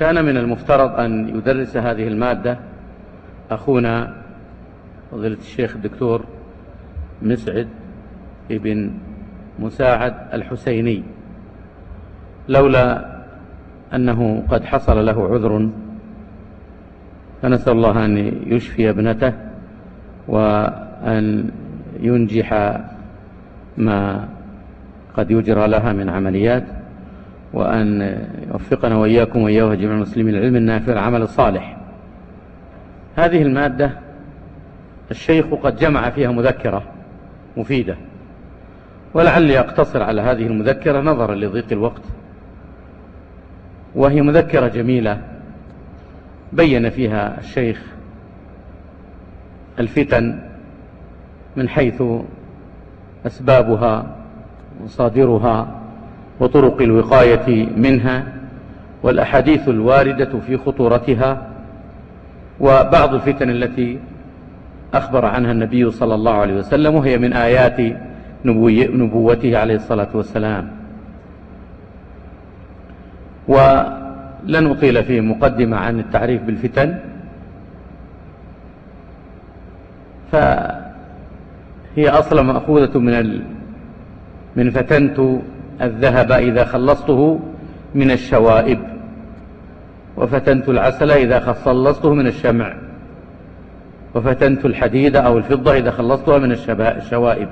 كان من المفترض أن يدرس هذه المادة أخونا فضيلة الشيخ الدكتور مسعد ابن مساعد الحسيني لولا أنه قد حصل له عذر فنسأل الله أن يشفي ابنته وأن ينجح ما قد يجرى لها من عمليات. وأن يوفقنا وإياكم وإياه جميع المسلمين العلم النافع العمل الصالح. هذه المادة الشيخ قد جمع فيها مذكرة مفيدة ولعلي أقتصر على هذه المذكرة نظرا لضيق الوقت. وهي مذكرة جميلة بين فيها الشيخ الفتن من حيث أسبابها وصادرها وطرق الوقاية منها والأحاديث الواردة في خطورتها وبعض الفتن التي أخبر عنها النبي صلى الله عليه وسلم وهي من آيات نبوته عليه الصلاة والسلام ولن أطيل في مقدمة عن التعريف بالفتن فهي أصلا مأخوذة من. من فتنت الذهب إذا خلصته من الشوائب وفتنت العسل إذا خلصته من الشمع وفتنت الحديد أو الفضة إذا خلصتها من الشوائب.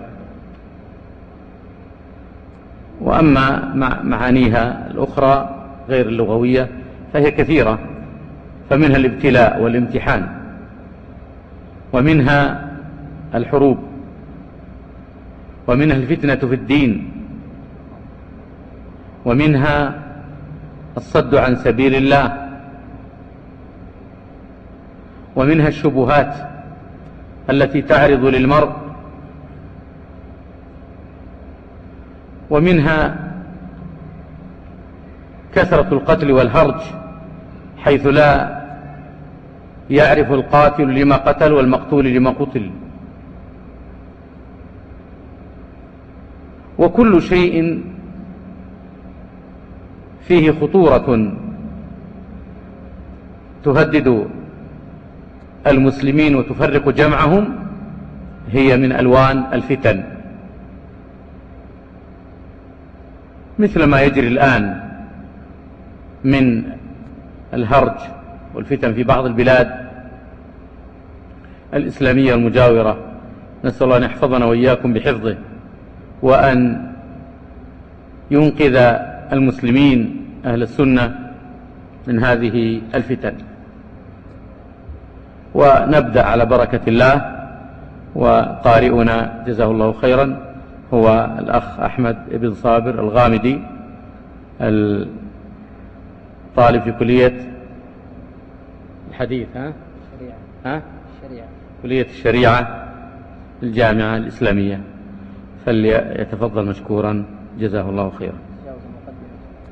وأما معانيها الأخرى غير اللغوية فهي كثيرة فمنها الابتلاء والامتحان ومنها الحروب ومنها الفتنة في الدين. ومنها الصد عن سبيل الله ومنها الشبهات التي تعرض للمرء ومنها كثرة القتل والهرج حيث لا يعرف القاتل لما قتل والمقتول لما قتل. وكل شيء فيه خطورة تهدد المسلمين وتفرق جمعهم هي من ألوان الفتن. مثل ما يجري الآن من الهرج والفتن في بعض البلاد الإسلامية المجاورة نسأل الله أن يحفظنا وإياكم بحفظه وأن ينقذ المسلمين أهل السنة من هذه الفتن. ونبدأ على بركة الله وقارئنا جزاه الله خيرا هو الأخ أحمد بن صابر الغامدي الطالب في كلية الحديث ها؟ الشريعة ها؟ الشريعة كلية الشريعة الجامعة الإسلامية. فليتفضل مشكورا جزاه الله خيرا.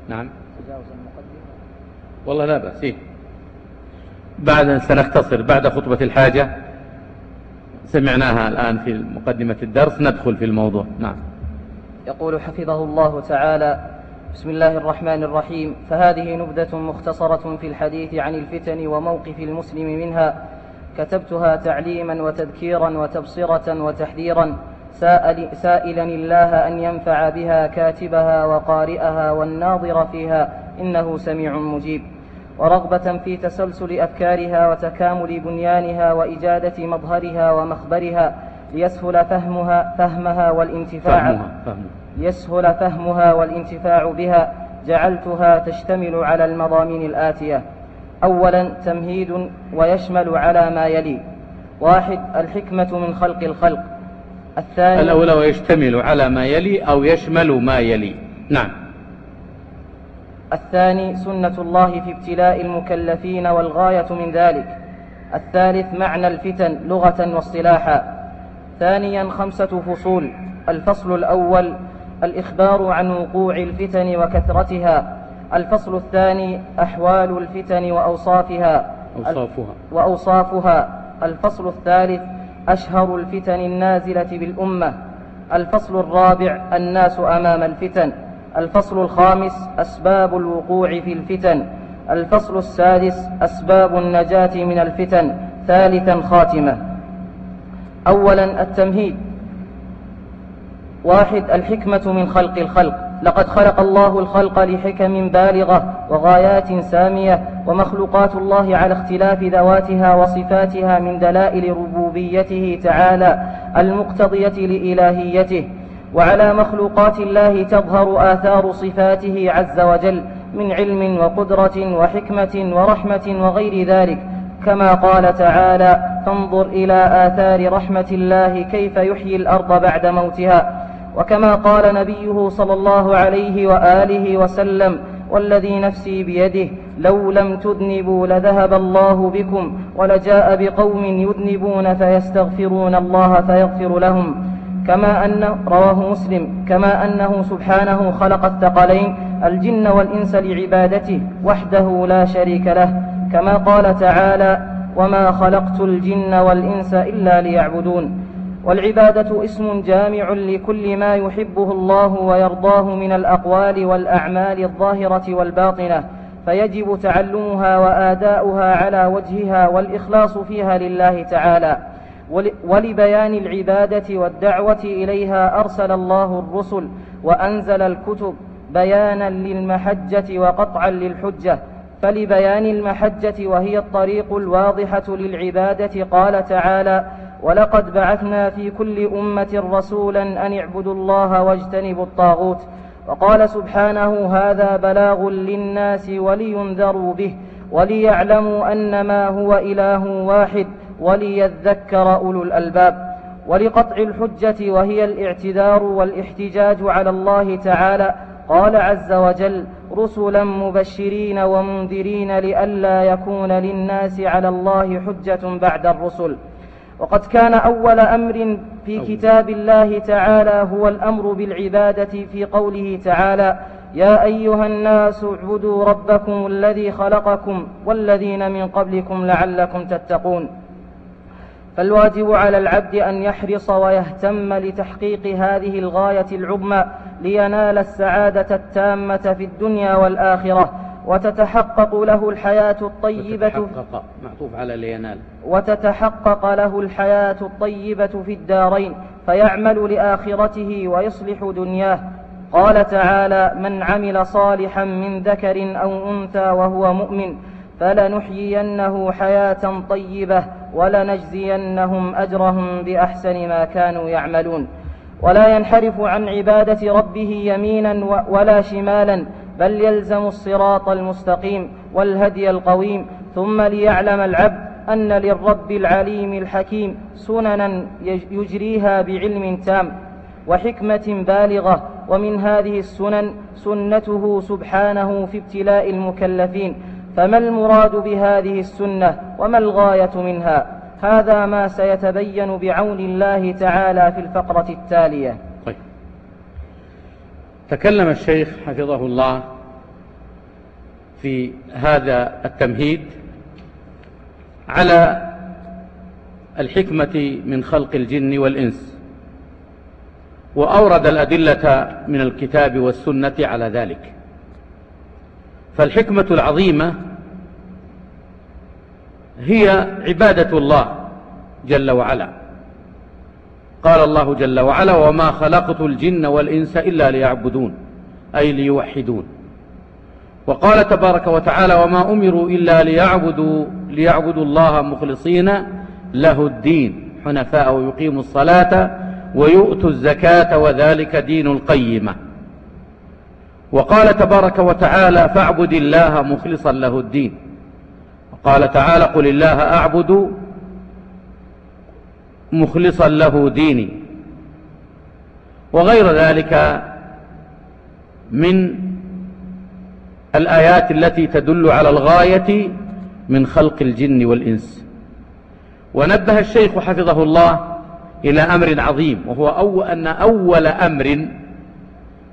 نعم. تجاوز المقدمة. والله لا بأس إيه. بعد سنختصر بعد خطبة الحاجة سمعناها الآن في مقدمة الدرس ندخل في الموضوع. نعم. يقول حفظه الله تعالى بسم الله الرحمن الرحيم. فهذه نبذة مختصرة في الحديث عن الفتن وموقف المسلم منها. كتبتها تعليما وتذكيرا وتبصرة وتحذيرا. سائل سائلا الله أن ينفع بها كاتبها وقارئها والناظر فيها إنه سميع مجيب. ورغبة في تسلسل أفكارها وتكامل بنيانها وإجادة مظهرها ومخبرها ليسهل فهمها فهمها والانتفاع فهمها فهمها. يسهل فهمها والانتفاع بها جعلتها تشتمل على المضامين الآتية. أولا تمهيد ويشمل على ما يلي. واحد الحكمة من خلق الخلق. الثاني الأولى ويشتمل على ما يلي أو يشمل ما يلي. نعم. الثاني سنة الله في ابتلاء المكلفين والغاية من ذلك. الثالث معنى الفتن لغة واصطلاحا. ثانيا خمسة فصول. الفصل الأول الإخبار عن وقوع الفتن وكثرتها. الفصل الثاني أحوال الفتن وأوصافها. أوصافها. وأوصافها. الفصل الثالث أشهر الفتن النازلة بالأمة. الفصل الرابع الناس أمام الفتن. الفصل الخامس أسباب الوقوع في الفتن. الفصل السادس أسباب النجاة من الفتن. ثالثا خاتمة. أولا التمهيد. واحد الحكمة من خلق الخلق. لقد خلق الله الخلق لحكم بالغة وغايات سامية ومخلوقات الله على اختلاف ذواتها وصفاتها من دلائل ربوبيته تعالى المقتضية لإلهيته وعلى مخلوقات الله تظهر آثار صفاته عز وجل من علم وقدرة وحكمة ورحمة وغير ذلك. كما قال تعالى فانظر إلى آثار رحمة الله كيف يحيي الأرض بعد موتها وكما قال نبيه صلى الله عليه وآله وسلم والذي نفسي بيده لو لم تذنبوا لذهب الله بكم ولجاء بقوم يذنبون فيستغفرون الله فيغفر لهم. كما أن رواه مسلم كما أنه سبحانه خلق الثقلين الجن والإنس لعبادته وحده لا شريك له. كما قال تعالى وما خلقت الجن والإنس إلا ليعبدون والعبادة اسم جامع لكل ما يحبه الله ويرضاه من الأقوال والأعمال الظاهرة والباطنة فيجب تعلمها وآداؤها على وجهها والإخلاص فيها لله تعالى. ولبيان العبادة والدعوة إليها أرسل الله الرسل وأنزل الكتب بيانا للمحجة وقطعا للحجة. فلبيان المحجة وهي الطريق الواضحة للعبادة قال تعالى ولقد بعثنا في كل أمة رسولا أن اعبدوا الله واجتنبوا الطاغوت. وقال سبحانه هذا بلاغ للناس ولينذروا به وليعلموا أنما هو إله واحد وليذكر أولو الألباب. ولقطع الحجة وهي الاعتذار والاحتجاج على الله تعالى. قال عز وجل رسلا مبشرين ومنذرين لئلا يكون للناس على الله حجة بعد الرسل. وقد كان أول أمر في كتاب الله تعالى هو الأمر بالعبادة في قوله تعالى يا أيها الناس اعبدوا ربكم الذي خلقكم والذين من قبلكم لعلكم تتقون. فالواجب على العبد أن يحرص ويهتم لتحقيق هذه الغاية العظمى لينال السعادة التامة في الدنيا والآخرة. وتتحقق له الحياة الطيبة وتتحقق معطوف على لينال وتتحقق له الحياة الطيبة في الدارين فيعمل لآخرته ويصلح دنياه. قال تعالى من عمل صالحا من ذكر أو أنثى وهو مؤمن فلنحيينه حياة طيبة ولنجزينهم أجرهم بأحسن ما كانوا يعملون. ولا ينحرف عن عبادة ربه يمينا ولا شمالا بل يلزم الصراط المستقيم والهدي القويم ثم ليعلم العبد أن للرب العليم الحكيم سننا يجريها بعلم تام وحكمة بالغة ومن هذه السنن سنته سبحانه في ابتلاء المكلفين فما المراد بهذه السنة وما الغاية منها هذا ما سيتبين بعون الله تعالى في الفقرة التالية. تكلم الشيخ حفظه الله في هذا التمهيد على الحكمة من خلق الجن والإنس وأورد الأدلة من الكتاب والسنة على ذلك. فالحكمة العظيمة هي عبادة الله جل وعلا. قال الله جل وعلا وما خلقت الجن والإنس إلا ليعبدون أي ليوحدون. وقال تبارك وتعالى وما أمروا إلا ليعبدوا, ليعبدوا الله مخلصين له الدين حنفاء ويقيموا الصلاة ويؤتوا الزكاة وذلك دين القيمة. وقال تبارك وتعالى فاعبد الله مخلصا له الدين. وقال تعالى قل الله أعبد مخلصا له ديني. وغير ذلك من الآيات التي تدل على الغاية من خلق الجن والإنس. ونبه الشيخ حفظه الله إلى أمر عظيم وهو أو أن أول أمر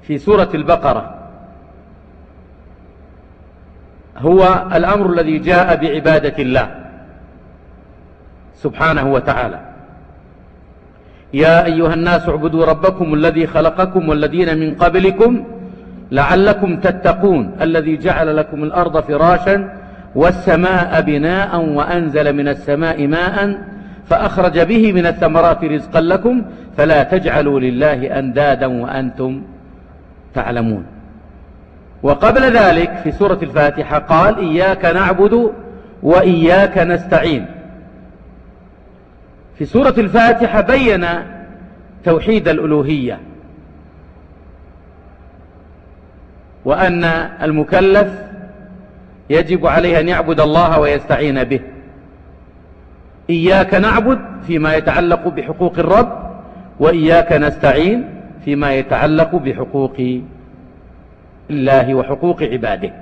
في سورة البقرة هو الأمر الذي جاء بعبادة الله سبحانه وتعالى. يا أيها الناس اعبدوا ربكم الذي خلقكم والذين من قبلكم لعلكم تتقون الذي جعل لكم الأرض فراشا والسماء بناء وأنزل من السماء ماء فأخرج به من الثمرات رزقا لكم فلا تجعلوا لله أندادا وأنتم تعلمون. وقبل ذلك في سورة الفاتحة قال إياك نعبد وإياك نستعين. في سورة الفاتحة بين توحيد الألوهية. وأن المكلف يجب عليه أن يعبد الله ويستعين به. إياك نعبد فيما يتعلق بحقوق الرب وإياك نستعين فيما يتعلق بحقوق الله وحقوق عباده.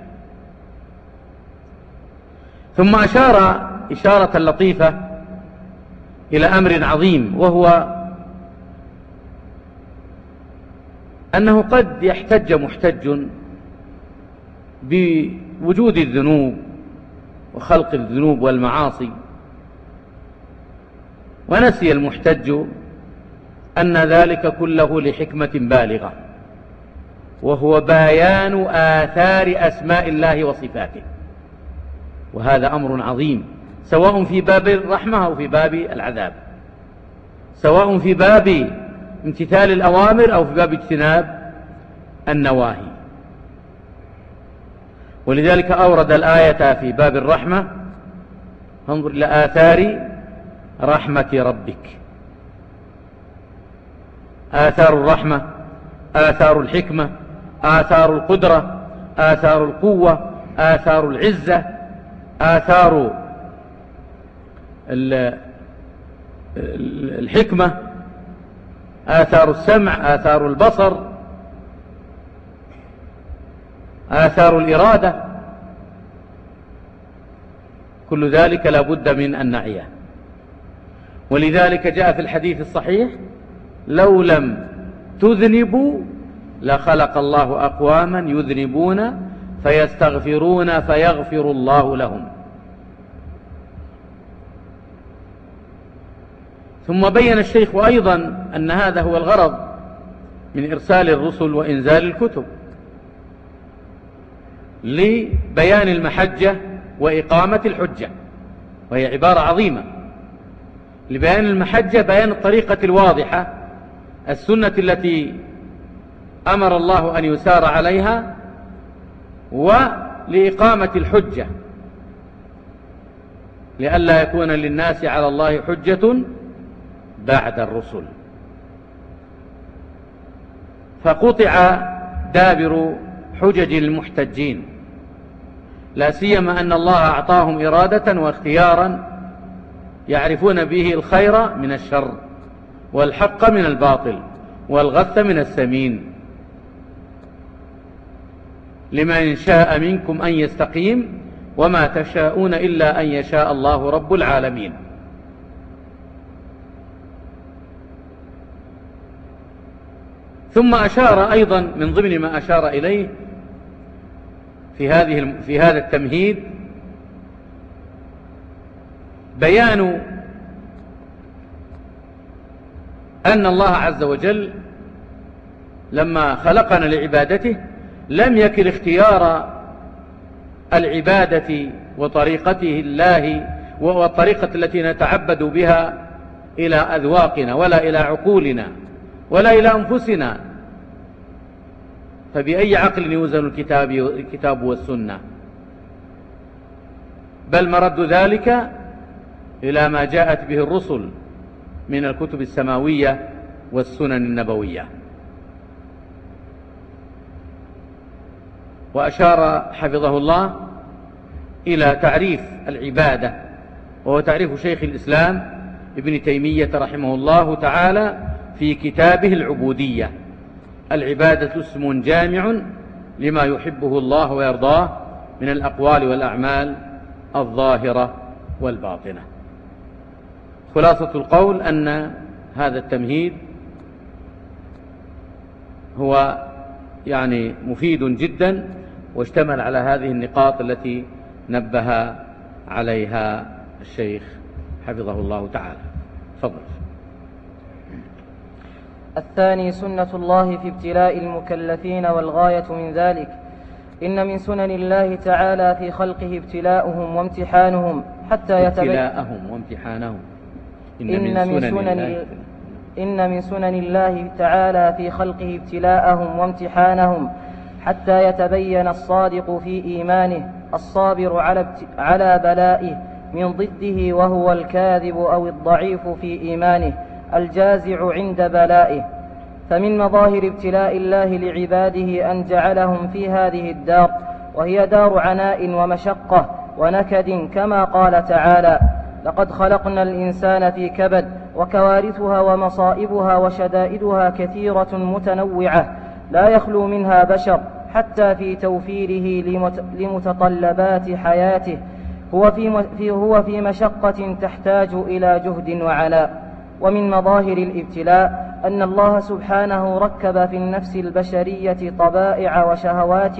ثم أشار إشارة لطيفة إلى أمر عظيم وهو أنه قد يحتج محتج بوجود الذنوب وخلق الذنوب والمعاصي. ونسي المحتج أن ذلك كله لحكمة بالغة وهو بيان آثار أسماء الله وصفاته. وهذا أمر عظيم. سواء في باب الرحمة أو في باب العذاب. سواء في باب امتثال الأوامر أو في باب اجتناب النواهي. ولذلك أورد الآية في باب الرحمة انظر إلى آثار رحمة ربك. آثار الرحمة آثار الحكمة آثار القدرة آثار القوة آثار العزة آثار الحكمة آثار السمع آثار البصر آثار الإرادة كل ذلك لا بد من أن نعيه ولذلك جاء في الحديث الصحيح لو لم تذنبوا لخلق الله أقواما يذنبون فيستغفرون فيغفر الله لهم. ثم بين الشيخ أيضا أن هذا هو الغرض من إرسال الرسل وإنزال الكتب لبيان المحجة وإقامة الحجة وهي عبارة عظيمة. لبيان المحجة بيان الطريقة الواضحة السنة التي أمر الله أن يسار عليها ولإقامة الحجة لئلا يكون للناس على الله حجة بعد الرسل. فقطع دابر حجج المحتجين. لا سيما أن الله أعطاهم إرادة واختيارا يعرفون به الخير من الشر والحق من الباطل والغث من السمين. لمن شاء منكم أن يستقيم وما تشاءون إلا أن يشاء الله رب العالمين. ثم أشار أيضا من ضمن ما أشار إليه في هذه في هذا التمهيد بيان أن الله عز وجل لما خلقنا لعبادته لم يكل اختيار العبادة وطريقته الله والطريقة التي نتعبد بها إلى أذواقنا ولا إلى عقولنا. ولا إلى أنفسنا. فبأي عقل يوزن الكتاب, الكتاب والسنة؟ بل مرد ذلك إلى ما جاءت به الرسل من الكتب السماوية والسنن النبوية. وأشار حفظه الله إلى تعريف العبادة وهو تعريف شيخ الإسلام ابن تيمية رحمه الله تعالى في كتابه العبودية. العبادة اسم جامع لما يحبه الله ويرضاه من الأقوال والأعمال الظاهرة والباطنة. خلاصة القول أن هذا التمهيد هو يعني مفيد جدا واشتمل على هذه النقاط التي نبه عليها الشيخ حفظه الله تعالى. تفضل. الثاني سنة الله في ابتلاء المكلفين والغاية من ذلك. إن من سنن الله تعالى في خلقه ابتلاؤهم وامتحانهم حتى يتبين ابتلاءهم وامتحانهم. إن, إن من سنن, سنن إن من سنن الله تعالى في خلقه ابتلاءهم وامتحانهم حتى يتبين الصادق في إيمانه الصابر على, على بلائه من ضده وهو الكاذب أو الضعيف في إيمانه. الجازع عند بلائه فمن مظاهر ابتلاء الله لعباده أن جعلهم في هذه الدار وهي دار عناء ومشقة ونكد كما قال تعالى لقد خلقنا الإنسان في كبد وكوارثها ومصائبها وشدائدها كثيرة متنوعة لا يخلو منها بشر حتى في توفيره لمتطلبات حياته هو في, مشقة تحتاج إلى جهد وعناء ومن مظاهر الابتلاء أن الله سبحانه ركب في النفس البشرية طبائع وشهوات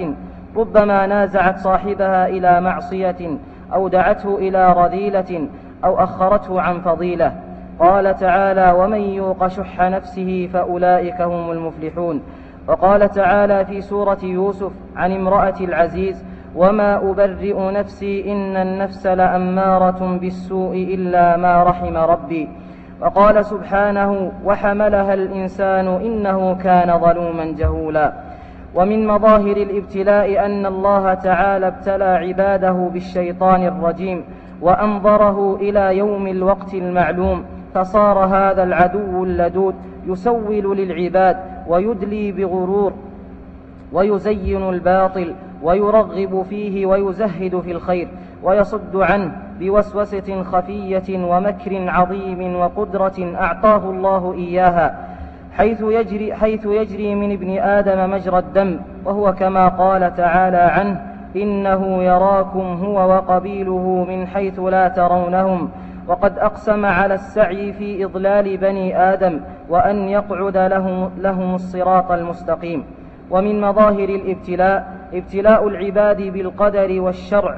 ربما نازعت صاحبها إلى معصية أو دعته إلى رذيلة أو أخرته عن فضيلة. قال تعالى ومن يوق شح نفسه فأولئك هم المفلحون وقال تعالى في سورة يوسف عن امرأة العزيز وما أبرئ نفسي إن النفس لأمارة بالسوء إلا ما رحم ربي وقال سبحانه وحملها الإنسان إنه كان ظلوما جهولا. ومن مظاهر الابتلاء أن الله تعالى ابتلى عباده بالشيطان الرجيم وأنظره إلى يوم الوقت المعلوم فصار هذا العدو اللدود يسول للعباد ويدلي بغرور ويزين الباطل ويرغب فيه ويزهد في الخير. ويصد عنه بوسوسة خفية ومكر عظيم وقدرة أعطاه الله إياها حيث يجري, حيث يجري من ابن آدم مجرى الدم وهو كما قال تعالى عنه إنه يراكم هو وقبيله من حيث لا ترونهم وقد أقسم على السعي في إضلال بني آدم وأن يقعد لهم, لهم الصراط المستقيم. ومن مظاهر الابتلاء ابتلاء العباد بالقدر والشرع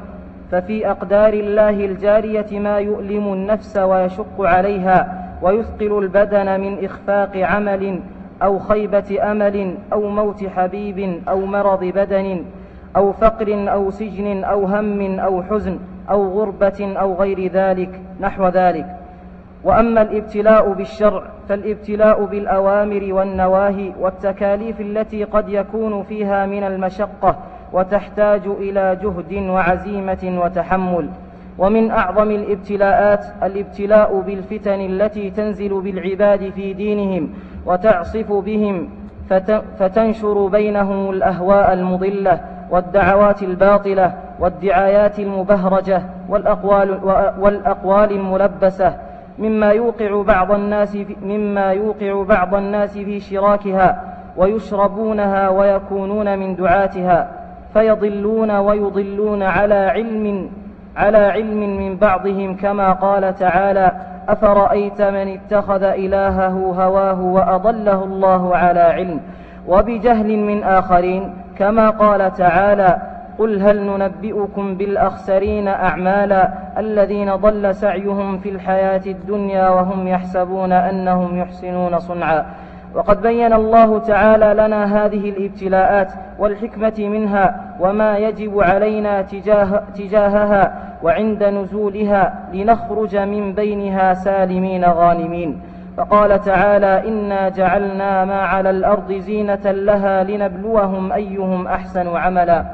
ففي أقدار الله الجارية ما يؤلم النفس ويشق عليها ويثقل البدن من إخفاق عمل أو خيبة أمل أو موت حبيب أو مرض بدن أو فقر أو سجن أو هم أو حزن أو غربة أو غير ذلك نحو ذلك. وأما الابتلاء بالشرع فالابتلاء بالأوامر والنواهي والتكاليف التي قد يكون فيها من المشقة وتحتاج إلى جهد وعزيمة وتحمل. ومن أعظم الابتلاءات الابتلاء بالفتن التي تنزل بالعباد في دينهم وتعصف بهم فتنشر بينهم الأهواء المضلة والدعوات الباطلة والدعايات المبهرجة والأقوال, والأقوال الملبسة. مما يوقع بعض الناس مما يوقع بعض الناس في شراكها ويشربونها ويكونون من دعاتها. فيضلون ويضلون على علم على علم من بعضهم كما قال تعالى أفرأيت من اتخذ إلهه هواه وأضله الله على علم؟ وبجهل من آخرين كما قال تعالى قل هل ننبئكم بالأخسرين أعمالا الذين ضل سعيهم في الحياة الدنيا وهم يحسبون أنهم يحسنون صنعا؟ وقد بين الله تعالى لنا هذه الابتلاءات والحكمة منها وما يجب علينا تجاه تجاهها وعند نزولها لنخرج من بينها سالمين غانمين. فقال تعالى إنا جعلنا ما على الأرض زينة لها لنبلوهم أيهم أحسن عملا.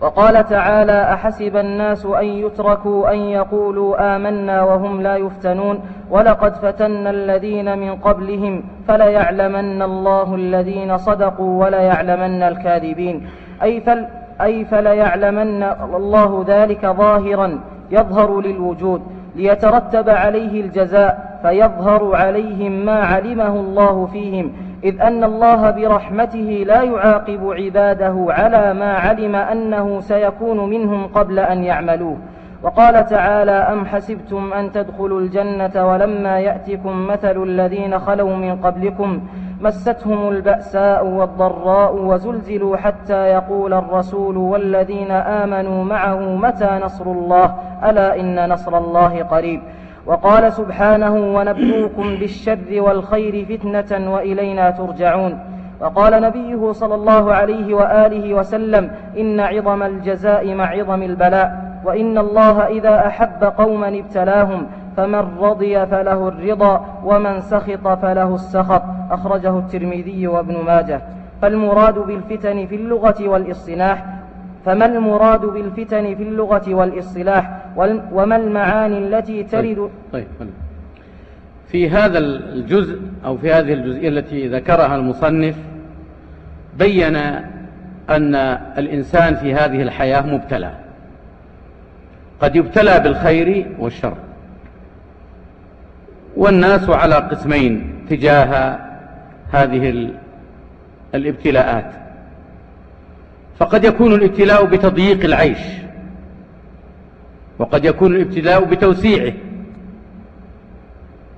وقال تعالى أحسب الناس أن يتركوا أن يقولوا آمنا وهم لا يفتنون ولقد فتنا الذين من قبلهم فليعلمن الله الذين صدقوا وليعلمن الكاذبين. أي, فل أي فليعلمن الله ذلك ظاهرا يظهر للوجود ليترتب عليه الجزاء فيظهر عليهم ما علمه الله فيهم إذ أن الله برحمته لا يعاقب عباده على ما علم أنه سيكون منهم قبل أن يعملوه. وقال تعالى أم حسبتم أن تدخلوا الجنة ولما يأتكم مثل الذين خلوا من قبلكم؟ مستهم البأساء والضراء وزلزلوا حتى يقول الرسول والذين آمنوا معه متى نصر الله؟ ألا إن نصر الله قريب. وقال سبحانه ونبلوكم بالشر والخير فتنة وإلينا ترجعون. وقال نبيه صلى الله عليه وآله وسلم إن عظم الجزاء مع عظم البلاء وإن الله إذا أحب قوما ابتلاهم فمن رضي فله الرضا ومن سخط فله السخط. أخرجه الترمذي وابن ماجه. فالمراد بالفتن في اللغة والإصطلاح فما المراد بالفتن في اللغة والإصطلاح؟ وما المعاني التي ترد؟ طيب, طيب. في هذا الجزء أو في هذه الجزئية التي ذكرها المصنف بين أن الإنسان في هذه الحياة مبتلى. قد يبتلى بالخير والشر. والناس على قسمين تجاه هذه الابتلاءات. فقد يكون الابتلاء بتضييق العيش وقد يكون الابتلاء بتوسيعه.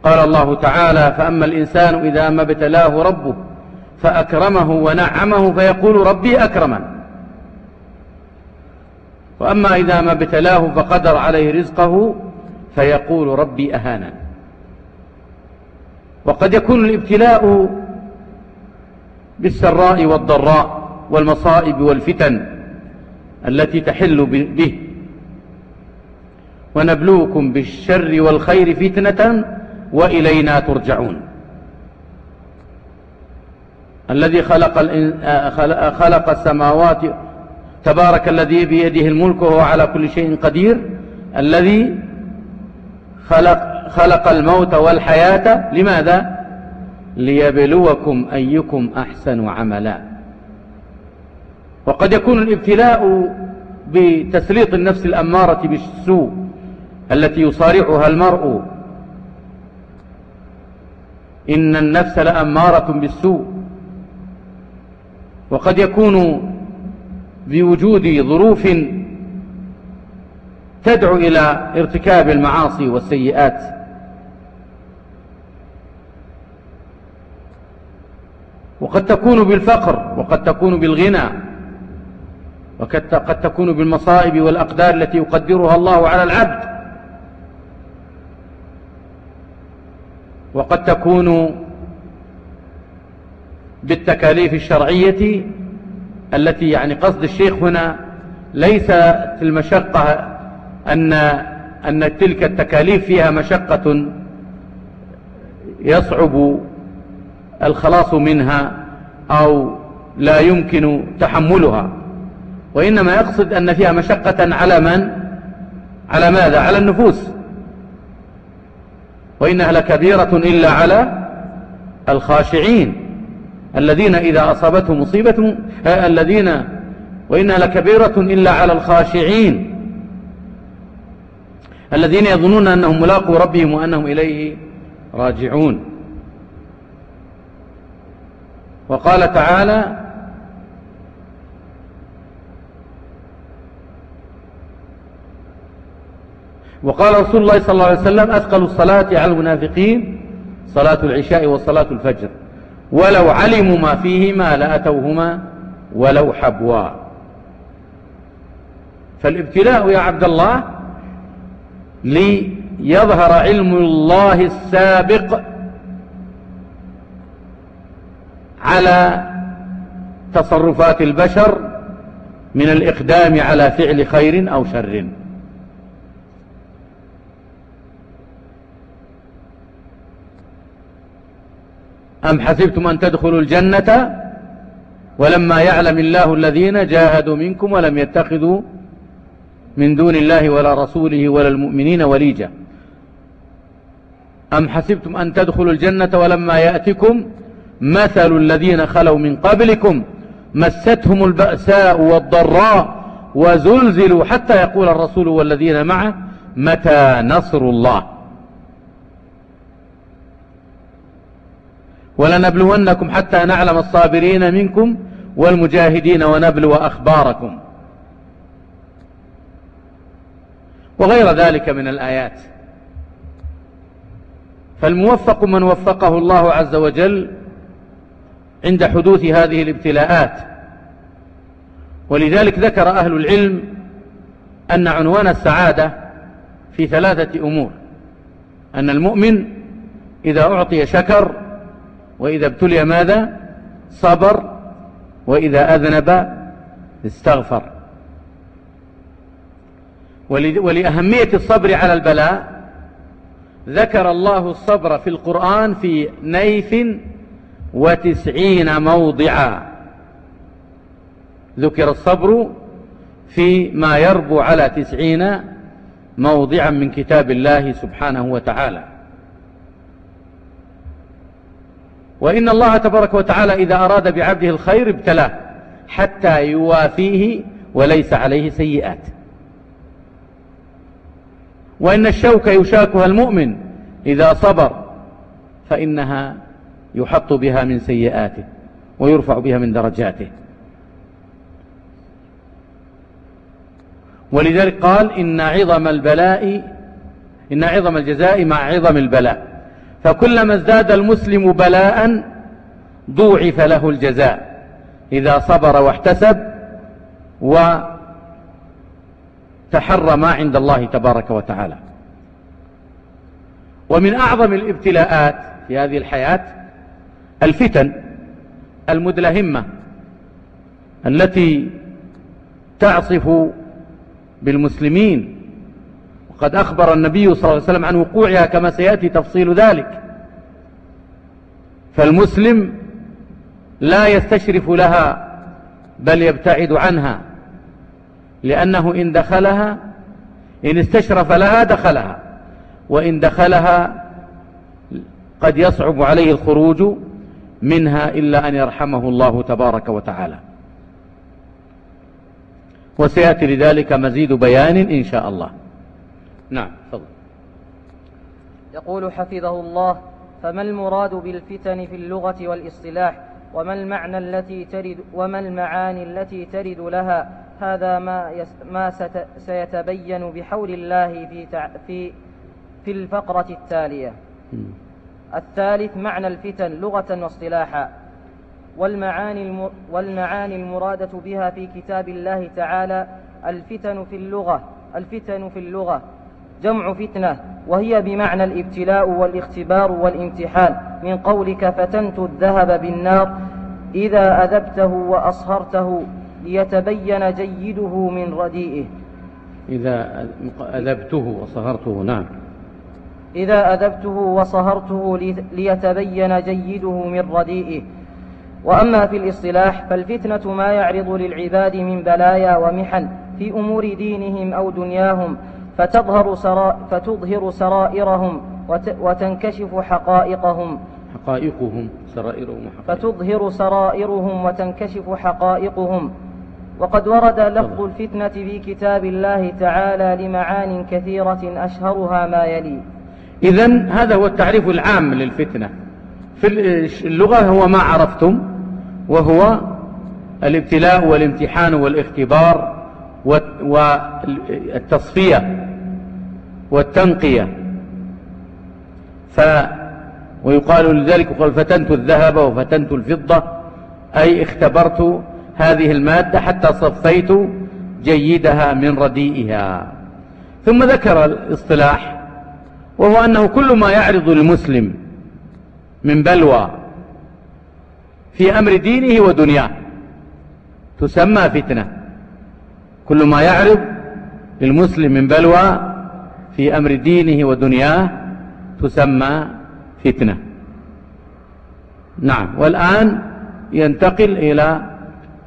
قال الله تعالى فأما الإنسان إذا ما ابتلاه ربه فأكرمه ونعمه فيقول ربي أكرمن. وأما إذا ما ابتلاه فقدر عليه رزقه فيقول ربي أهانا وقد يكون الابتلاء بالسراء والضراء والمصائب والفتن التي تحل به. ونبلوكم بالشر والخير فتنة وإلينا ترجعون. الذي خلق, خلق السماوات تبارك الذي بيده الملك وهو على كل شيء قدير. الذي خلق, خلق الموت والحياة لماذا؟ ليبلوكم أيكم أحسن عملا. وقد يكون الابتلاء بتسليط النفس الأمارة بالسوء التي يصارعها المرء. إن النفس لأمارة بالسوء. وقد يكون بوجود ظروف تدعو إلى ارتكاب المعاصي والسيئات. وقد تكون بالفقر وقد تكون بالغنى. وقد تكون بالمصائب والأقدار التي يقدرها الله على العبد. وقد تكون بالتكاليف الشرعية التي يعني قصد الشيخ هنا ليس في المشقة أن, أن تلك التكاليف فيها مشقة يصعب الخلاص منها أو لا يمكن تحملها. وإنما يقصد أن فيها مشقة على من؟ على ماذا؟ على النفوس. وإنها لكبيرة إلا على الخاشعين الذين إذا أصابتهم مصيبة آه، الذين وإنها لكبيرة إلا على الخاشعين الذين يظنون أنهم ملاقوا ربهم وأنهم إليه راجعون. وقال تعالى وقال رسول الله صلى الله عليه وسلم أثقل الصلاة على المنافقين صلاة العشاء وصلاة الفجر. ولو علموا ما فيهما لأتوهما ولو حبوا. فالابتلاء يا عبد الله ليظهر علم الله السابق على تصرفات البشر من الإقدام على فعل خير أو شر. أم حسبتم أن تدخلوا الجنة ولما يعلم الله الذين جاهدوا منكم ولم يتخذوا من دون الله ولا رسوله ولا المؤمنين وليجا أم حسبتم أن تدخلوا الجنة ولما يأتكم مثل الذين خلوا من قبلكم مستهم البأساء والضراء وزلزلوا حتى يقول الرسول والذين معه متى نصر الله؟ ولنبلونكم حتى نعلم الصابرين منكم والمجاهدين ونبلو أخباركم. وغير ذلك من الآيات. فالموفق من وفقه الله عز وجل عند حدوث هذه الابتلاءات. ولذلك ذكر أهل العلم أن عنوان السعادة في ثلاثة أمور. أن المؤمن إذا أعطي شكر وإذا ابتلي ماذا؟ صبر وإذا أذنب استغفر. ولأهمية الصبر على البلاء ذكر الله الصبر في القرآن في نيف وتسعين موضعا. ذكر الصبر في ما يربو على تسعين موضعا من كتاب الله سبحانه وتعالى. وإن الله تبارك وتعالى إذا أراد بعبده الخير ابتلاه حتى يوافيه وليس عليه سيئات. وإن الشوك يشاكها المؤمن إذا صبر فإنها يحط بها من سيئاته ويرفع بها من درجاته. ولذلك قال إن عظم البلاء إن عظم الجزاء مع عظم البلاء. فكلما ازداد المسلم بلاء ضوعف له الجزاء إذا صبر واحتسب وتحرى ما عند الله تبارك وتعالى. ومن أعظم الابتلاءات في هذه الحياة الفتن المدلهمة التي تعصف بالمسلمين وقد أخبر النبي صلى الله عليه وسلم عن وقوعها كما سيأتي تفصيل ذلك. فالمسلم لا يستشرف لها بل يبتعد عنها لأنه إن دخلها إن استشرف لها دخلها وإن دخلها قد يصعب عليه الخروج منها إلا أن يرحمه الله تبارك وتعالى. وسيأتي لذلك مزيد بيان إن شاء الله. نعم فضل يقول حفظه الله فما المراد بالفتن في اللغة والاصطلاح؟ وما المعنى التي ترد وما المعاني التي ترد لها؟ هذا ما يس ما سيتبين بحول الله في في في الفقرة التالية. الثالث معنى الفتن لغة واصطلاحا. والمعاني, والمعاني المرادة بها في كتاب الله تعالى الفتن في اللغة الفتن في اللغة. جمع فتنة وهي بمعنى الابتلاء والاختبار والامتحان. من قولك فتنت الذهب بالنار إذا أذبته وأصهرته ليتبين جيده من رديئه. إذا أذبته وصهرته نعم. إذا أذبته وصهرته ليتبين جيده من رديئه. وأما في الاصطلاح فالفتنة ما يعرض للعباد من بلايا ومحن في أمور دينهم أو دنياهم. فتظهر سرا فتظهر سرائرهم وتنكشف حقائقهم. حقائقهم سرائرهم فتظهر سرائرهم وتنكشف حقائقهم. وقد ورد لفظ الفتنة في كتاب الله تعالى لمعان كثيرة أشهرها ما يلي. إذا هذا هو التعريف العام للفتنة. في اللغة هو ما عرفتم وهو الابتلاء والامتحان والاختبار والتصفية. والتنقية. ف ويقال لذلك قال فتنت الذهب وفتنت الفضة أي اختبرت هذه المادة حتى صفيت جيدها من رديئها. ثم ذكر الاصطلاح وهو أنه كل ما يعرض المسلم من بلوى في أمر دينه ودنياه تسمى فتنة. كل ما يعرض للمسلم من بلوى في أمر دينه ودنياه تسمى فتنة. نعم. والآن ينتقل إلى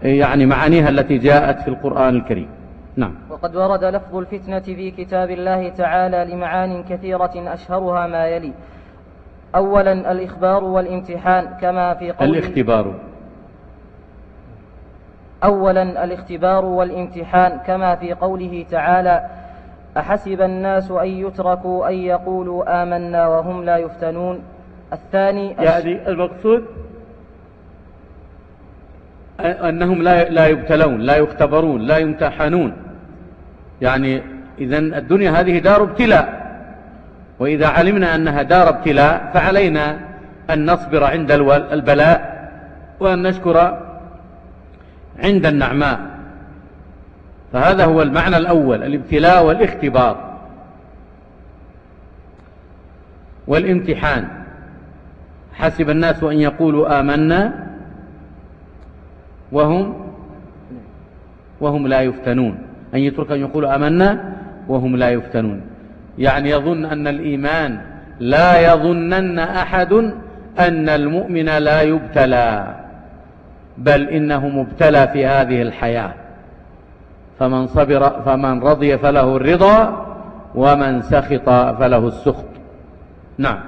يعني معانيها التي جاءت في القرآن الكريم. نعم. وقد ورد لفظ الفتنة في كتاب الله تعالى لمعان كثيرة أشهرها ما يلي. أولا الإخبار والامتحان كما في قول الاختبار. أولا الإختبار والامتحان كما في قوله تعالى أحسب الناس أن يتركوا أن يقولوا آمنا وهم لا يفتنون؟ الثاني يعني المقصود أنهم لا لا يبتلون لا يختبرون لا يمتحنون. يعني إذا الدنيا هذه دار ابتلاء. وإذا علمنا أنها دار ابتلاء فعلينا أن نصبر عند البلاء وأن نشكر عند النعماء. فهذا هو المعنى الأول الابتلاء والاختبار. والامتحان. حسب الناس أن يقولوا آمنا وهم وهم لا يفتنون. أن يترك أن يقولوا آمنا وهم لا يفتنون. يعني يظن أن الإيمان لا يظنن أحد أن المؤمن لا يبتلى بل إنه مبتلى في هذه الحياة. فمن صبر فمن رضي فله الرضا ومن سخط فله السخط. نعم.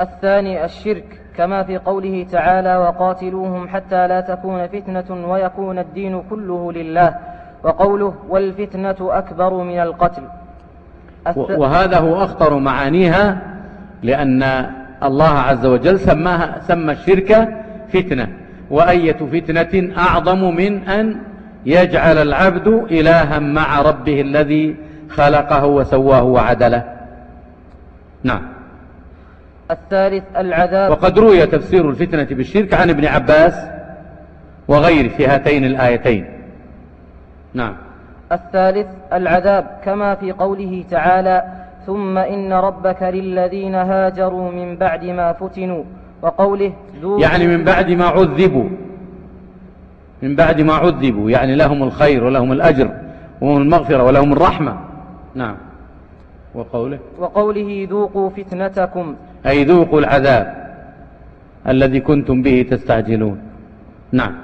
الثاني الشرك كما في قوله تعالى وقاتلوهم حتى لا تكون فتنة ويكون الدين كله لله وقوله والفتنة أكبر من القتل وهذا هو أخطر معانيها لأن الله عز وجل سماها سمى الشرك فتنة. وأية فتنة أعظم من أن يجعل العبد إلها مع ربه الذي خلقه وسواه وعدله. نعم. الثالث العذاب. وقد روي تفسير الفتنة بالشرك عن ابن عباس وغيره في هاتين الآيتين. نعم. الثالث العذاب كما في قوله تعالى ثم إن ربك للذين هاجروا من بعد ما فتنوا. وقوله يعني من بعد ما عذبوا. من بعد ما عذبوا يعني لهم الخير ولهم الأجر ولهم المغفرة ولهم الرحمة. نعم. وقوله؟ وقوله ذوقوا فتنتكم. أي ذوقوا العذاب الذي كنتم به تستعجلون. نعم.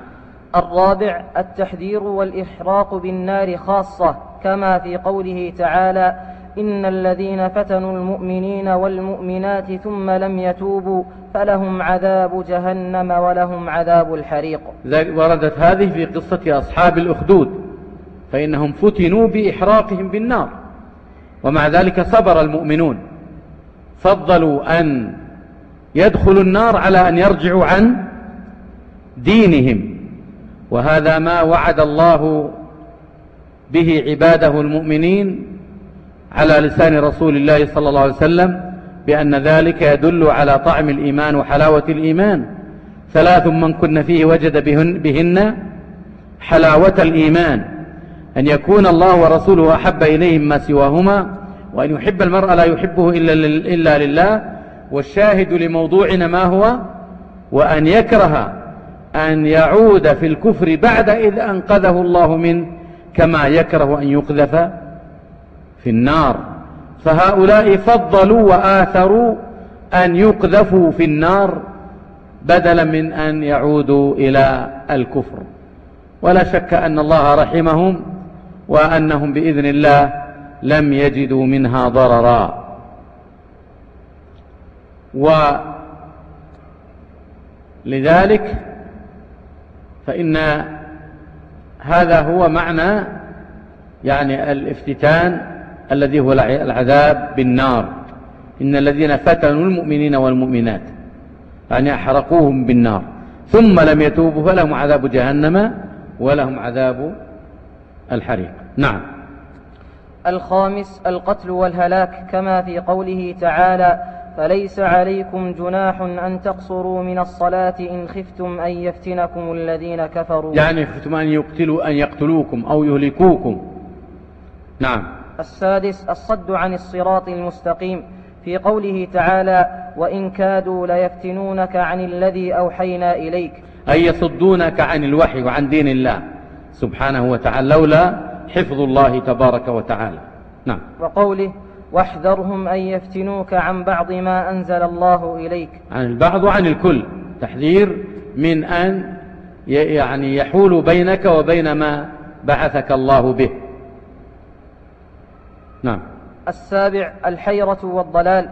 الرابع التحذير والإحراق بالنار خاصة كما في قوله تعالى إن الذين فتنوا المؤمنين والمؤمنات ثم لم يتوبوا فلهم عذاب جهنم ولهم عذاب الحريق. وردت هذه في قصة أصحاب الأخدود فإنهم فتنوا بإحراقهم بالنار ومع ذلك صبر المؤمنون فضلوا أن يدخلوا النار على أن يرجعوا عن دينهم وهذا ما وعد الله به عباده المؤمنين على لسان رسول الله صلى الله عليه وسلم بأن ذلك يدل على طعم الإيمان وحلاوة الإيمان. ثلاث من كن فيه وجد بهن, بهن حلاوة الإيمان. أن يكون الله ورسوله أحب إليهم ما سواهما وأن يحب المرء لا يحبه إلا, لله. والشاهد لموضوعنا ما هو؟ وأن يكره أن يعود في الكفر بعد إذ أنقذه الله منه كما يكره أن يقذف في النار. فهؤلاء فضلوا وآثروا أن يقذفوا في النار بدلا من أن يعودوا إلى الكفر. ولا شك أن الله رحمهم وأنهم بإذن الله لم يجدوا منها ضررا. ولذلك فإن هذا هو معنى يعني الافتتان الذي هو العذاب بالنار. إن الذين فتنوا المؤمنين والمؤمنات يعني أحرقوهم بالنار. ثم لم يتوبوا فلهم عذاب جهنم ولهم عذاب الحريق. نعم. الخامس القتل والهلاك كما في قوله تعالى فليس عليكم جناح أن تقصروا من الصلاة إن خفتم أن يفتنكم الذين كفروا. يعني خفتم أن يقتلوا أن يقتلوكم أو يهلكوكم. نعم. السادس الصد عن الصراط المستقيم. في قوله تعالى وإن كادوا ليفتنونك عن الذي أوحينا إليك. أي يصدونك عن الوحي وعن دين الله سبحانه وتعالى لولا حفظ الله تبارك وتعالى. نعم. وقوله واحذرهم أن يفتنوك عن بعض ما أنزل الله إليك. عن البعض وعن الكل. تحذير من أن يعني يحول بينك وبين ما بعثك الله به. نعم. السابع الحيرة والضلال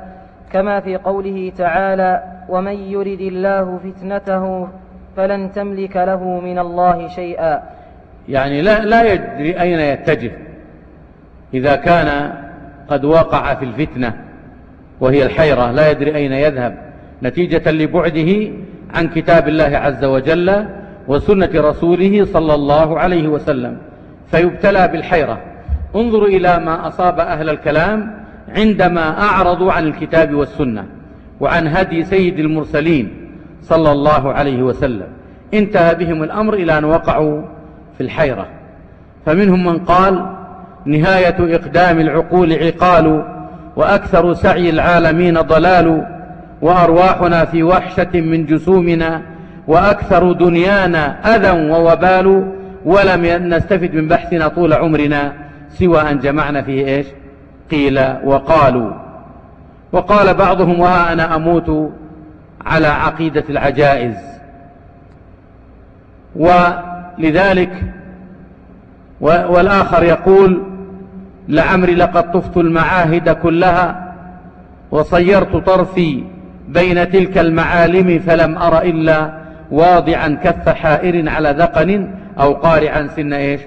كما في قوله تعالى ومن يرد الله فتنته فلن تملك له من الله شيئا. يعني لا, لا يدري أين يتجه. إذا كان قد وقع في الفتنة وهي الحيرة لا يدري أين يذهب. نتيجة لبعده عن كتاب الله عز وجل وسنة رسوله صلى الله عليه وسلم فيبتلى بالحيرة. انظروا إلى ما أصاب أهل الكلام عندما أعرضوا عن الكتاب والسنة وعن هدي سيد المرسلين صلى الله عليه وسلم. انتهى بهم الأمر إلى أن وقعوا في الحيرة. فمنهم من قال نهاية إقدام العقول عقال وأكثر سعي العالمين ضلال وأرواحنا في وحشة من جسومنا وأكثر دنيانا أذى ووبال ولم نستفد من بحثنا طول عمرنا. سوى أن جمعنا فيه إيش؟ قيل وقالوا. وقال بعضهم وها أنا أموت على عقيدة العجائز. ولذلك والآخر يقول لعمري لقد طفت المعاهد كلها وصيرت طرفي بين تلك المعالم فلم أر إلا واضعا كف حائر على ذقن أو قارعا سن إيش؟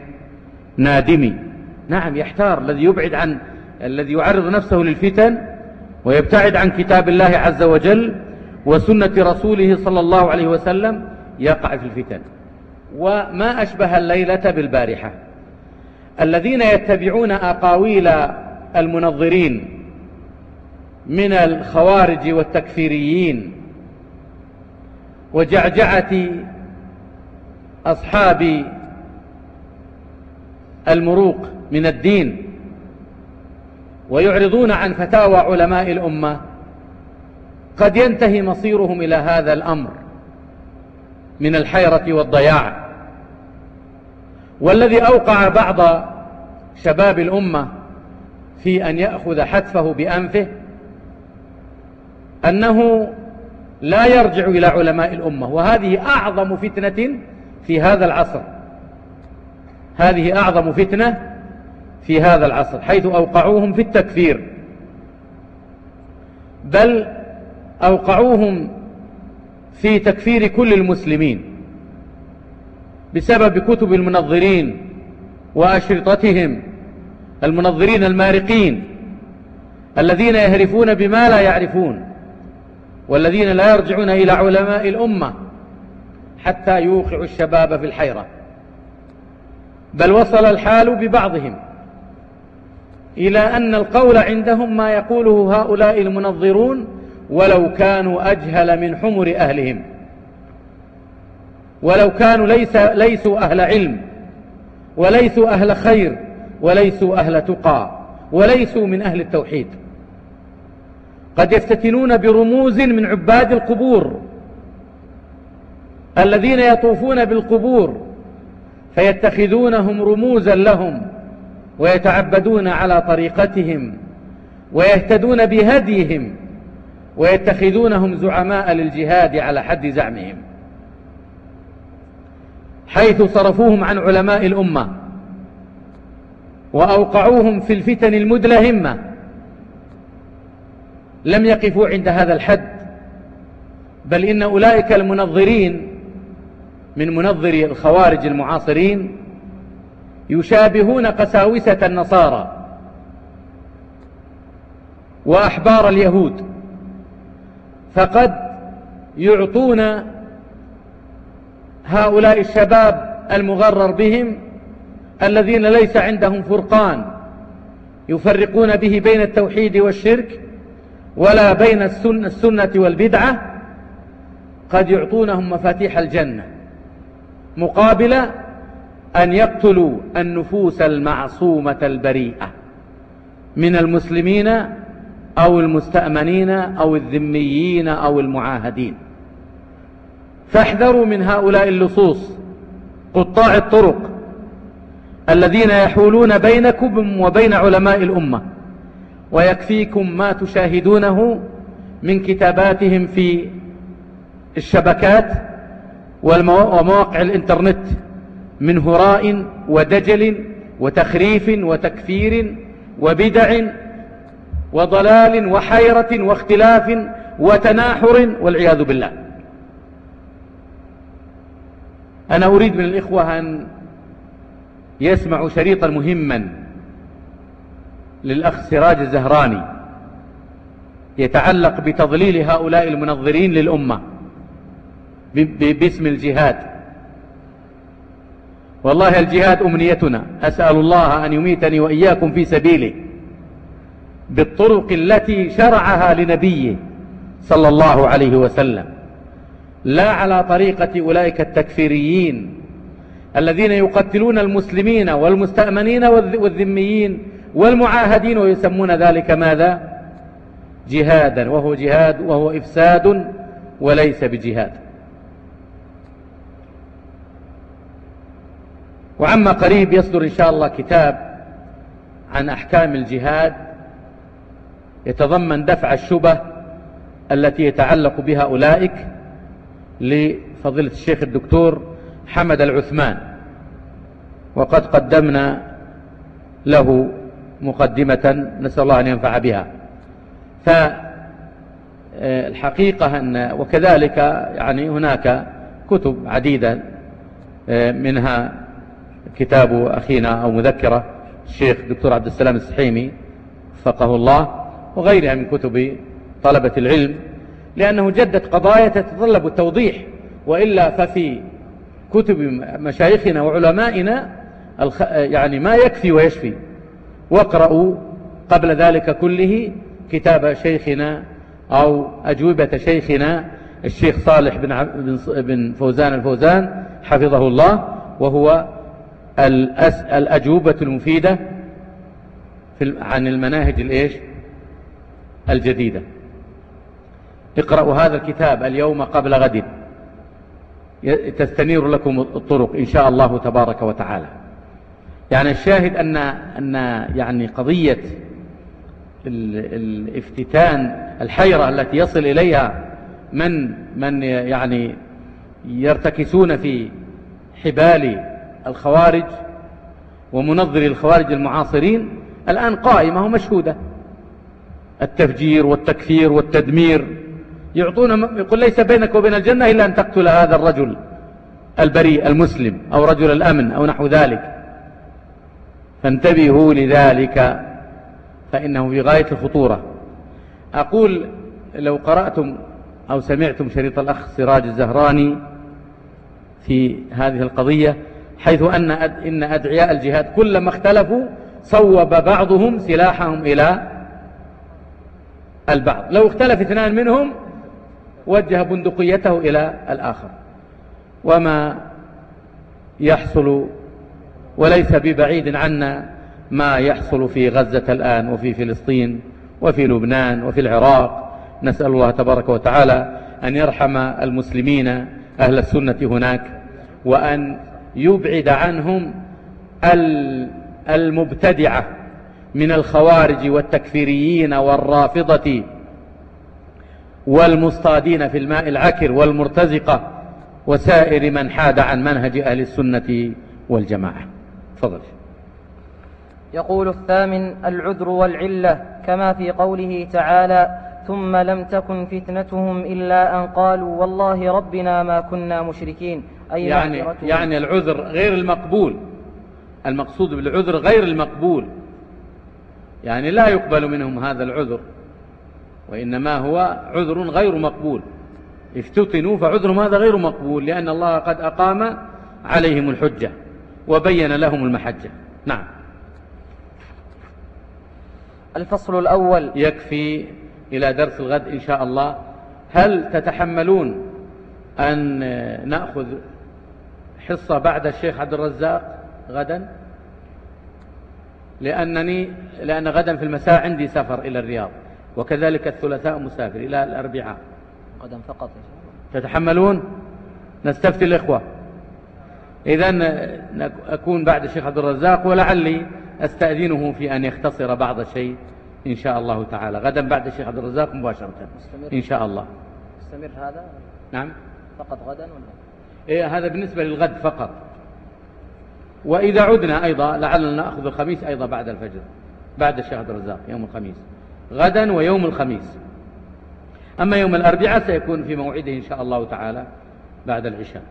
نادمي. نعم يحتار الذي يبعد عن الذي يعرض نفسه للفتن ويبتعد عن كتاب الله عز وجل وسنة رسوله صلى الله عليه وسلم يقع في الفتن. وما أشبه الليلة بالبارحة. الذين يتبعون أقاويل المنظرين من الخوارج والتكفيريين وجعجعة أصحاب المروق من الدين ويعرضون عن فتاوى علماء الأمة قد ينتهي مصيرهم إلى هذا الأمر من الحيرة والضياع. والذي أوقع بعض شباب الأمة في أن يأخذ حتفه بأنفه أنه لا يرجع إلى علماء الأمة. وهذه أعظم فتنة في هذا العصر. هذه أعظم فتنة في هذا العصر حيث أوقعوهم في التكفير. بل أوقعوهم في تكفير كل المسلمين بسبب كتب المنظرين وأشرطتهم المنظرين المارقين الذين يهرفون بما لا يعرفون والذين لا يرجعون إلى علماء الأمة حتى يوقعوا الشباب في الحيرة. بل وصل الحال ببعضهم. إلى أن القول عندهم ما يقوله هؤلاء المنظرون ولو كانوا أجهل من حمر أهلهم. ولو كانوا ليس ليسوا أهل علم وليسوا أهل خير وليسوا أهل تقى وليسوا من أهل التوحيد. قد يفتتنون برموز من عباد القبور الذين يطوفون بالقبور فيتخذونهم رموزا لهم. ويتعبدون على طريقتهم ويهتدون بهديهم ويتخذونهم زعماء للجهاد على حد زعمهم. حيث صرفوهم عن علماء الأمة وأوقعوهم في الفتن المدلهمة. لم يقفوا عند هذا الحد بل إن أولئك المنظرين من منظري الخوارج المعاصرين يشابهون قساوسة النصارى وأحبار اليهود فقد يعطون هؤلاء الشباب المغرر بهم الذين ليس عندهم فرقان يفرقون به بين التوحيد والشرك ولا بين السنة, والبدعة قد يعطونهم مفاتيح الجنة مقابل أن يقتلوا النفوس المعصومة البريئة من المسلمين أو المستأمنين أو الذميين أو المعاهدين. فاحذروا من هؤلاء اللصوص قطاع الطرق الذين يحولون بينكم وبين علماء الأمة. ويكفيكم ما تشاهدونه من كتاباتهم في الشبكات ومواقع الإنترنت. من هراء ودجل وتخريف وتكفير وبدع وضلال وحيرة واختلاف وتناحر والعياذ بالله. أنا أريد من الإخوة أن يسمعوا شريطا مهما للأخ سراج الزهراني يتعلق بتضليل هؤلاء المنظرين للأمة باسم الجهاد. والله الجهاد أمنيتنا. أسأل الله أن يميتني وإياكم في سبيله بالطرق التي شرعها لنبيه صلى الله عليه وسلم. لا على طريقة أولئك التكفيريين الذين يقتلون المسلمين والمستأمنين والذميين والمعاهدين ويسمون ذلك ماذا؟ جهادا. وهو جهاد وهو إفساد وليس بجهاد. وعما قريب يصدر إن شاء الله كتاب عن أحكام الجهاد يتضمن دفع الشبه التي يتعلق بها أولئك لفضيلة الشيخ الدكتور حمد العثمان. وقد قدمنا له مقدمة نسأل الله أن ينفع بها. فالحقيقة أن وكذلك يعني هناك كتب عديدة منها كتاب أخينا أو مذكرة الشيخ دكتور عبد السلام السحيمي وفقه الله وغيرها من كتب طلبة العلم لأنه جدت قضايا تتطلب التوضيح وإلا ففي كتب مشايخنا وعلمائنا يعني ما يكفي ويشفي. واقرأوا قبل ذلك كله كتاب شيخنا أو أجوبة شيخنا الشيخ صالح بن, بن فوزان الفوزان حفظه الله وهو الأجوبة المفيدة عن المناهج الإيش؟ الجديدة. اقرأوا هذا الكتاب اليوم قبل غد. تستنير لكم الطرق إن شاء الله تبارك وتعالى. يعني الشاهد أن, أن يعني قضية الافتتان الحيرة التي يصل إليها من من يعني يرتكسون في حبال الخوارج ومنظري الخوارج المعاصرين الآن قائمة ومشهودة. التفجير والتكفير والتدمير يعطون يقول ليس بينك وبين الجنة إلا أن تقتل هذا الرجل البريء المسلم أو رجل الأمن أو نحو ذلك. فانتبهوا لذلك فإنه في غاية الخطورة. أقول لو قرأتم أو سمعتم شريط الأخ سراج الزهراني في هذه القضية حيث أن إن أدعياء الجهاد كلما اختلفوا صوب بعضهم سلاحهم إلى البعض. لو اختلف اثنان منهم وجه بندقيته إلى الآخر. وما يحصل وليس ببعيد عنا ما يحصل في غزة الآن وفي فلسطين وفي لبنان وفي العراق. نسأل الله تبارك وتعالى أن يرحم المسلمين أهل السنة هناك وأن يبعد عنهم المبتدعة من الخوارج والتكفيريين والرافضة والمصطادين في الماء العكر والمرتزقة وسائر من حاد عن منهج أهل السنة والجماعة. فضل يقول الثامن العذر والعلة كما في قوله تعالى ثم لم تكن فتنتهم إلا أن قالوا والله ربنا ما كنا مشركين. أي يعني, يعني العذر غير المقبول. المقصود بالعذر غير المقبول. يعني لا يقبل منهم هذا العذر وإنما هو عذر غير مقبول. افتتنوا فعذرهم هذا غير مقبول؟ لأن الله قد أقام عليهم الحجة وبين لهم المحجة. نعم. الفصل الأول. يكفي إلى درس الغد إن شاء الله. هل تتحملون أن نأخذ حصة بعد الشيخ عبد الرزاق غدا؟ لأنني لأن غدا في المساء عندي سفر إلى الرياض وكذلك الثلاثاء مسافر إلى الأربعاء. غدا فقط تتحملون؟ نستفتي الإخوة. إذا أكون بعد الشيخ عبد الرزاق ولعلي أستأذنه في أن يختصر بعض الشيء إن شاء الله تعالى. غدا بعد الشيخ عبد الرزاق مباشرة. إن شاء الله. مستمر هذا؟ نعم. فقط غدا ولا؟ إيه هذا بالنسبة للغد فقط. وإذا عدنا أيضا لعلنا نأخذ الخميس أيضا بعد الفجر بعد الشيخ عبد الرزاق يوم الخميس. غدا ويوم الخميس. أما يوم الأربعاء سيكون في موعده إن شاء الله تعالى بعد العشاء.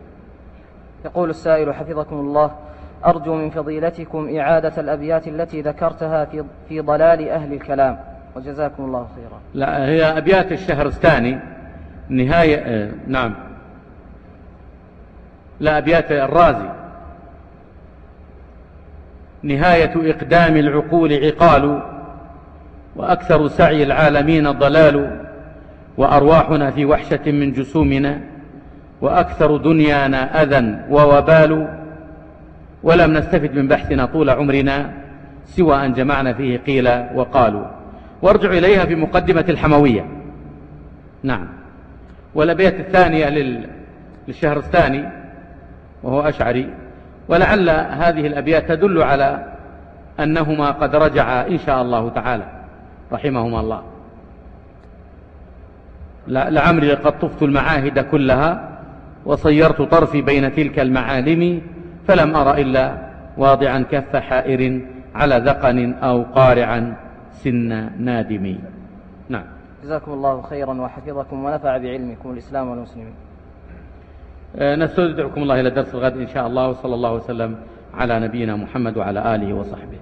يقول السائل حفظكم الله أرجو من فضيلتكم إعادة الأبيات التي ذكرتها في, في ضلال أهل الكلام. وجزاكم الله خيرا. لا هي أبيات الشهرستاني نهاية آه، نعم. لا أبيات الرازي. نهاية إقدام العقول عقال وأكثر سعي العالمين ضلال وأرواحنا في وحشة من جسومنا وأكثر دنيانا أذى ووبال. ولم نستفد من بحثنا طول عمرنا سوى أن جمعنا فيه قيل وقالوا. وارجع إليها في مقدمة الحموية. نعم. والأبيات الثانية للشهر الثاني. وهو أشعري. ولعل هذه الأبيات تدل على أنهما قد رجعا إن شاء الله تعالى. رحمهما الله. لعمري لقد طفت المعاهد كلها وصيرت طرفي بين تلك المعالم فلم أر إلا واضعا كف حائر على ذقن أو قارعا سن نادم نعم. جزاكم الله خيرا وحفظكم ونفع بعلمكم الإسلام والمسلمين. نستودعكم الله إلى درس الغد إن شاء الله وصلى الله وسلم على نبينا محمد وعلى آله وصحبه.